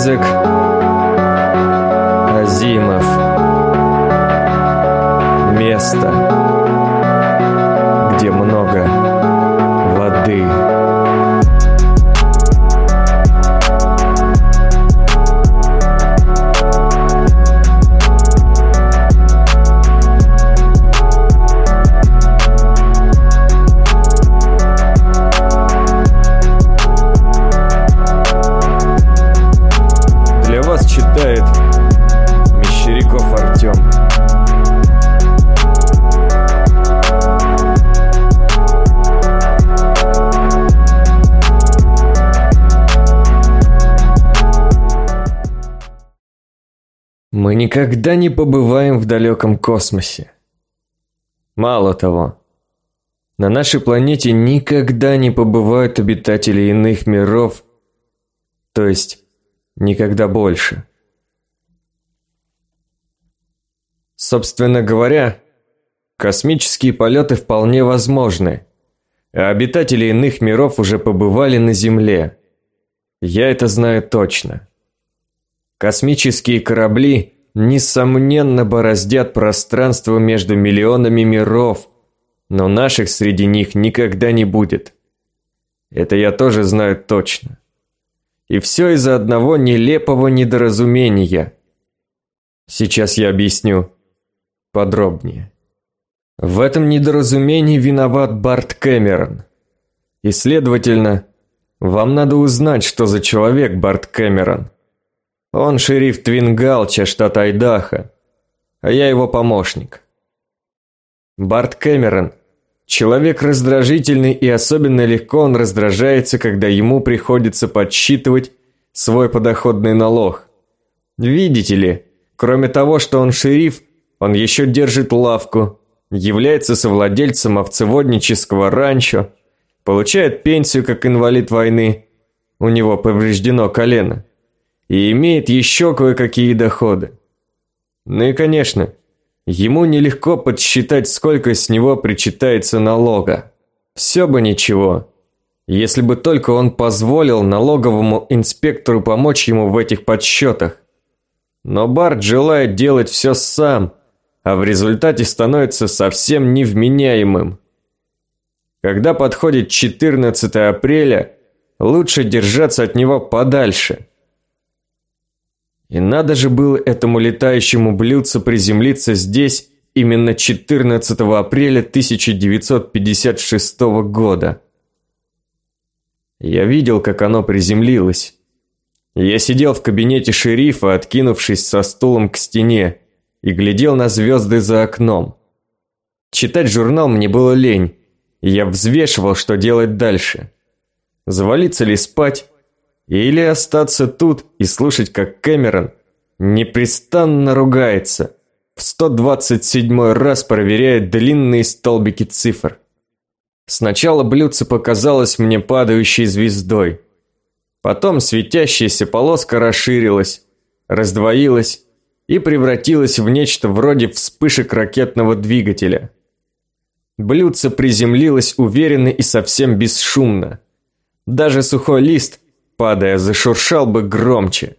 Айзек Мы никогда не побываем в далеком космосе. Мало того, на нашей планете никогда не побывают обитатели иных миров, то есть никогда больше. Собственно говоря, космические полеты вполне возможны, а обитатели иных миров уже побывали на Земле. Я это знаю точно. Космические корабли, несомненно, бороздят пространство между миллионами миров, но наших среди них никогда не будет. Это я тоже знаю точно. И все из-за одного нелепого недоразумения. Сейчас я объясню подробнее. В этом недоразумении виноват Барт Кэмерон. И, следовательно, вам надо узнать, что за человек Барт Кэмерон. Он шериф Твингалча, штат Айдахо, а я его помощник. Барт Кэмерон – человек раздражительный и особенно легко он раздражается, когда ему приходится подсчитывать свой подоходный налог. Видите ли, кроме того, что он шериф, он еще держит лавку, является совладельцем овцеводнического ранчо, получает пенсию как инвалид войны, у него повреждено колено, и имеет еще кое-какие доходы. Ну и, конечно, ему нелегко подсчитать, сколько с него причитается налога. Все бы ничего, если бы только он позволил налоговому инспектору помочь ему в этих подсчетах. Но Барт желает делать все сам – а в результате становится совсем невменяемым. Когда подходит 14 апреля, лучше держаться от него подальше. И надо же было этому летающему блюдцу приземлиться здесь именно 14 апреля 1956 года. Я видел, как оно приземлилось. Я сидел в кабинете шерифа, откинувшись со стулом к стене, и глядел на звезды за окном. Читать журнал мне было лень, и я взвешивал, что делать дальше. Завалиться ли спать, или остаться тут и слушать, как Кэмерон непрестанно ругается, в 127 раз проверяет длинные столбики цифр. Сначала блюдце показалось мне падающей звездой. Потом светящаяся полоска расширилась, раздвоилась и превратилась в нечто вроде вспышек ракетного двигателя. Блюдце приземлилось уверенно и совсем бесшумно. Даже сухой лист, падая, зашуршал бы громче.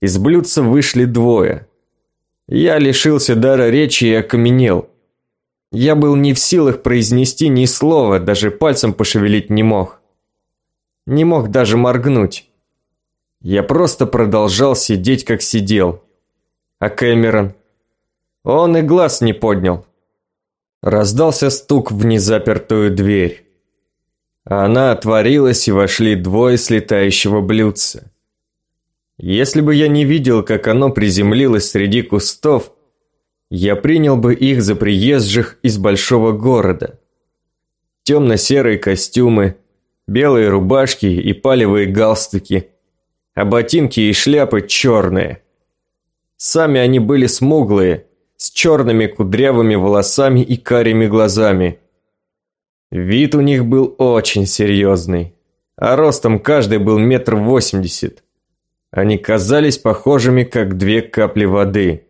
Из блюдца вышли двое. Я лишился дара речи и окаменел. Я был не в силах произнести ни слова, даже пальцем пошевелить не мог. Не мог даже моргнуть. Я просто продолжал сидеть, как сидел. А Кэмерон? Он и глаз не поднял. Раздался стук в незапертую дверь. Она отворилась, и вошли двое с летающего блюдца. Если бы я не видел, как оно приземлилось среди кустов, я принял бы их за приезжих из большого города. Темно-серые костюмы, белые рубашки и палевые галстуки, а ботинки и шляпы черные – Сами они были смуглые, с черными кудрявыми волосами и карими глазами. Вид у них был очень серьезный, а ростом каждый был метр восемьдесят. Они казались похожими, как две капли воды.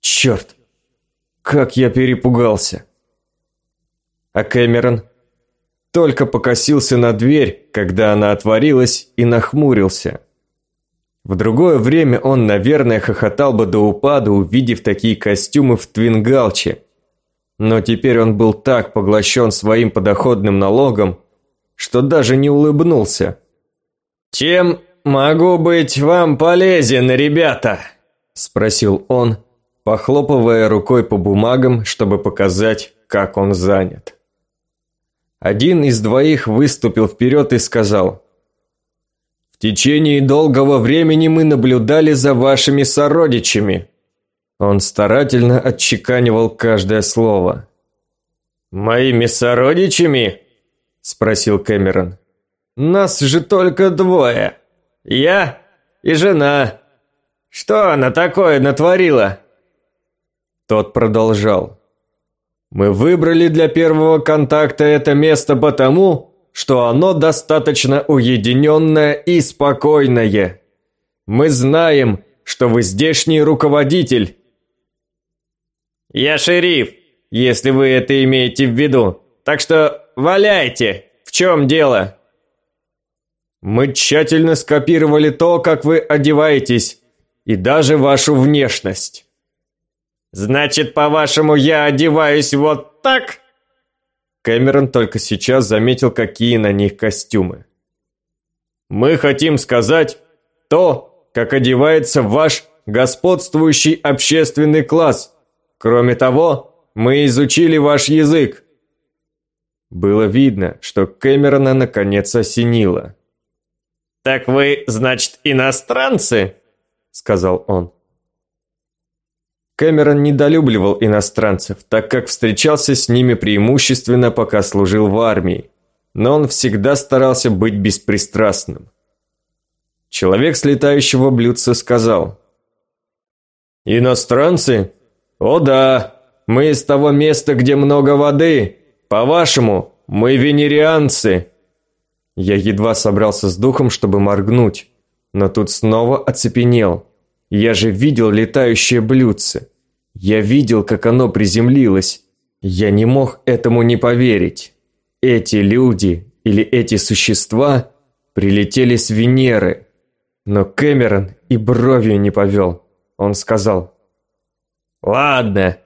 Черт, как я перепугался. А Кэмерон только покосился на дверь, когда она отворилась, и нахмурился – В другое время он, наверное, хохотал бы до упаду, увидев такие костюмы в Твингалче. Но теперь он был так поглощен своим подоходным налогом, что даже не улыбнулся. «Чем могу быть вам полезен, ребята?» – спросил он, похлопывая рукой по бумагам, чтобы показать, как он занят. Один из двоих выступил вперед и сказал, «В течение долгого времени мы наблюдали за вашими сородичами». Он старательно отчеканивал каждое слово. «Моими сородичами?» – спросил Кэмерон. «Нас же только двое. Я и жена. Что она такое натворила?» Тот продолжал. Мы выбрали для первого контакта это место потому, что оно достаточно уединенное и спокойное. Мы знаем, что вы здешний руководитель. Я шериф, если вы это имеете в виду. Так что валяйте. В чем дело? Мы тщательно скопировали то, как вы одеваетесь, и даже вашу внешность. «Значит, по-вашему, я одеваюсь вот так?» Кэмерон только сейчас заметил, какие на них костюмы. «Мы хотим сказать то, как одевается ваш господствующий общественный класс. Кроме того, мы изучили ваш язык». Было видно, что Кэмерона наконец осенило. «Так вы, значит, иностранцы?» – сказал он. Кэмерон недолюбливал иностранцев, так как встречался с ними преимущественно, пока служил в армии, но он всегда старался быть беспристрастным. Человек с летающего блюдца сказал. «Иностранцы? О да, мы из того места, где много воды. По-вашему, мы венерианцы». Я едва собрался с духом, чтобы моргнуть, но тут снова оцепенел – я же видел летающее блюдце. Я видел, как оно приземлилось. Я не мог этому не поверить. Эти люди или эти существа прилетели с Венеры. Но Кэмерон и бровью не повел. Он сказал. «Ладно,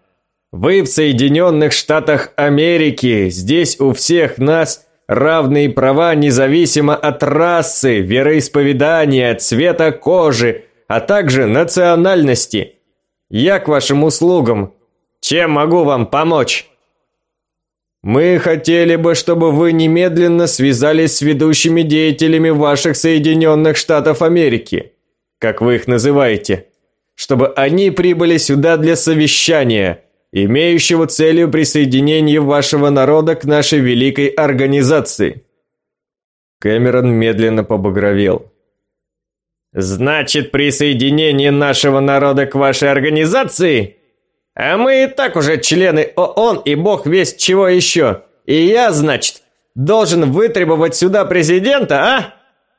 вы в Соединенных Штатах Америки. Здесь у всех нас равные права независимо от расы, вероисповедания, цвета кожи, а также национальности. Я к вашим услугам. Чем могу вам помочь? Мы хотели бы, чтобы вы немедленно связались с ведущими деятелями ваших Соединенных Штатов Америки, как вы их называете, чтобы они прибыли сюда для совещания, имеющего целью присоединения вашего народа к нашей великой организации. Кэмерон медленно побагровел. Значит, присоединение нашего народа к вашей организации? А мы и так уже члены ООН и бог весть чего еще. И я, значит, должен вытребовать сюда президента, а?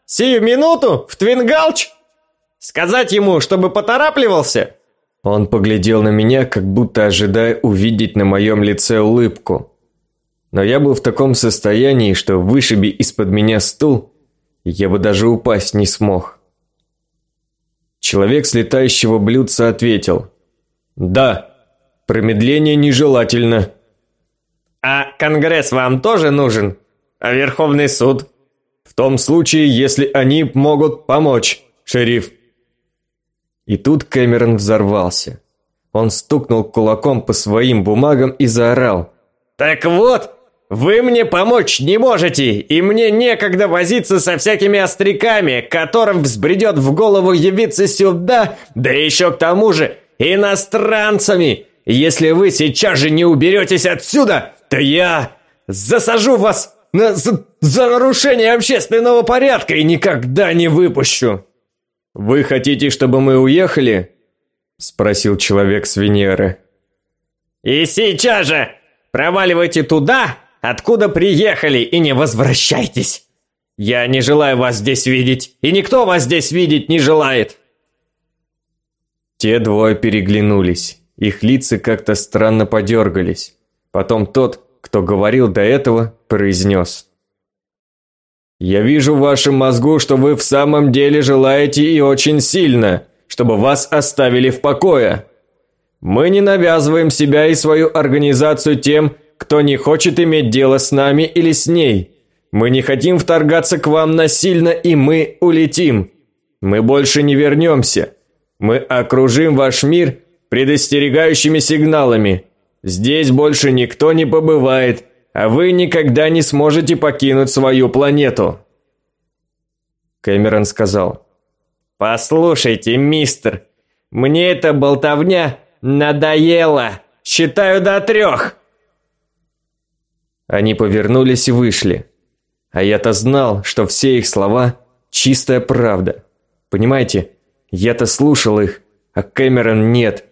Сию минуту? В Твингалч? Сказать ему, чтобы поторапливался?» Он поглядел на меня, как будто ожидая увидеть на моем лице улыбку. Но я был в таком состоянии, что вышиби из-под меня стул, я бы даже упасть не смог. Человек с летающего блюдца ответил. «Да, промедление нежелательно». «А Конгресс вам тоже нужен? А Верховный суд?» «В том случае, если они могут помочь, шериф». И тут Кэмерон взорвался. Он стукнул кулаком по своим бумагам и заорал. «Так вот, вы мне помочь не можете, и мне некогда возиться со всякими остряками, которым взбредет в голову явиться сюда, да еще к тому же иностранцами. Если вы сейчас же не уберетесь отсюда, то я засажу вас на, за, за нарушение общественного порядка и никогда не выпущу. Вы хотите, чтобы мы уехали? Спросил человек с Венеры. И сейчас же проваливайте туда, откуда приехали, и не возвращайтесь. Я не желаю вас здесь видеть, и никто вас здесь видеть не желает. Те двое переглянулись. Их лица как-то странно подергались. Потом тот, кто говорил до этого, произнес. Я вижу в вашем мозгу, что вы в самом деле желаете и очень сильно, чтобы вас оставили в покое. Мы не навязываем себя и свою организацию тем, кто не хочет иметь дело с нами или с ней. Мы не хотим вторгаться к вам насильно, и мы улетим. Мы больше не вернемся. Мы окружим ваш мир предостерегающими сигналами. Здесь больше никто не побывает, а вы никогда не сможете покинуть свою планету. Кэмерон сказал. «Послушайте, мистер, мне эта болтовня надоела. Считаю до трех!» Они повернулись и вышли. А я-то знал, что все их слова – чистая правда. Понимаете, я-то слушал их, а Кэмерон нет.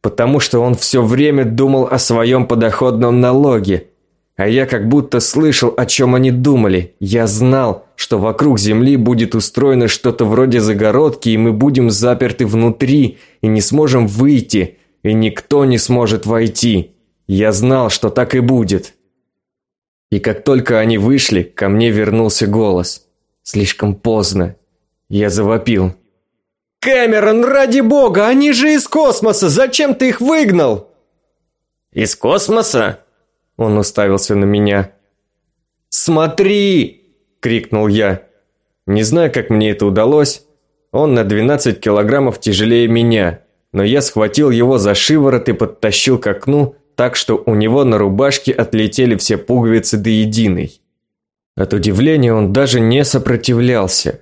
Потому что он все время думал о своем подоходном налоге. А я как будто слышал, о чем они думали. Я знал, что вокруг Земли будет устроено что-то вроде загородки, и мы будем заперты внутри, и не сможем выйти, и никто не сможет войти. Я знал, что так и будет. И как только они вышли, ко мне вернулся голос. Слишком поздно. Я завопил. «Кэмерон, ради бога, они же из космоса! Зачем ты их выгнал?» «Из космоса?» Он уставился на меня. «Смотри!» – крикнул я. Не знаю, как мне это удалось. Он на 12 килограммов тяжелее меня, но я схватил его за шиворот и подтащил к окну, так что у него на рубашке отлетели все пуговицы до единой. От удивления он даже не сопротивлялся.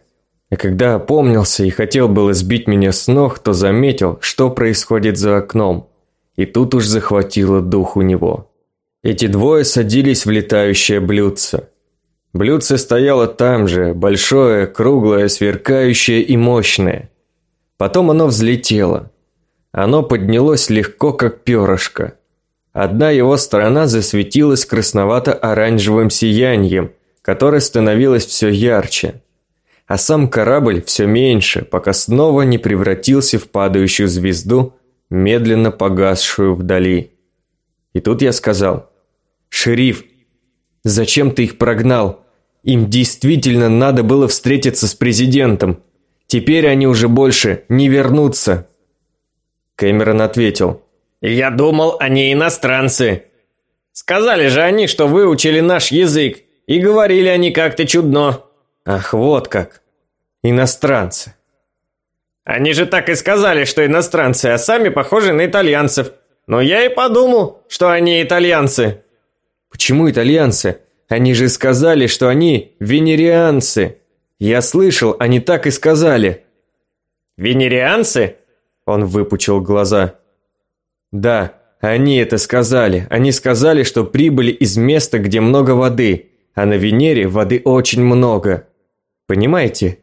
А когда опомнился и хотел было сбить меня с ног, то заметил, что происходит за окном. И тут уж захватило дух у него. Эти двое садились в летающее блюдце. Блюдце стояло там же, большое, круглое, сверкающее и мощное. Потом оно взлетело. Оно поднялось легко, как перышко. Одна его сторона засветилась красновато-оранжевым сиянием, которое становилось все ярче. А сам корабль все меньше, пока снова не превратился в падающую звезду, медленно погасшую вдали. И тут я сказал, «Шериф, зачем ты их прогнал? Им действительно надо было встретиться с президентом. Теперь они уже больше не вернутся». Кэмерон ответил, «Я думал, они иностранцы. Сказали же они, что выучили наш язык, и говорили они как-то чудно». «Ах, вот как. Иностранцы». «Они же так и сказали, что иностранцы, а сами похожи на итальянцев. Но я и подумал, что они итальянцы». «Почему итальянцы? Они же сказали, что они венерианцы. Я слышал, они так и сказали». «Венерианцы?» Он выпучил глаза. Да, они это сказали. Они сказали, что прибыли из места, где много воды, а на Венере воды очень много. Понимаете?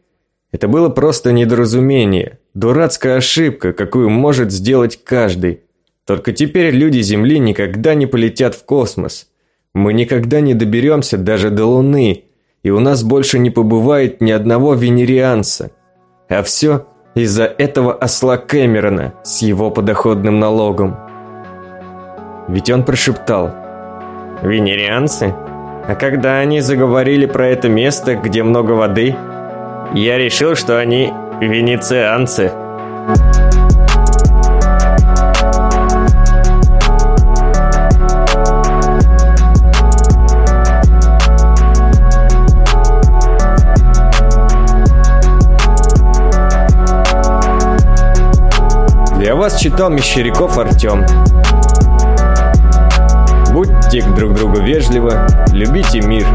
Это было просто недоразумение, дурацкая ошибка, какую может сделать каждый. Только теперь люди Земли никогда не полетят в космос. Мы никогда не доберемся даже до Луны, и у нас больше не побывает ни одного венерианца. А все из-за этого осла Кэмерона с его подоходным налогом. Ведь он прошептал «Венерианцы? А когда они заговорили про это место, где много воды, я решил, что они венецианцы». Вас читал Мещеряков Артем. Будьте друг другу вежливы, любите мир.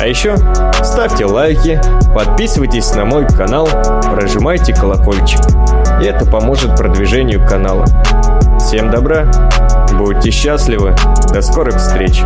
А еще ставьте лайки, подписывайтесь на мой канал, прожимайте колокольчик. И это поможет продвижению канала. Всем добра, будьте счастливы, до скорых встреч.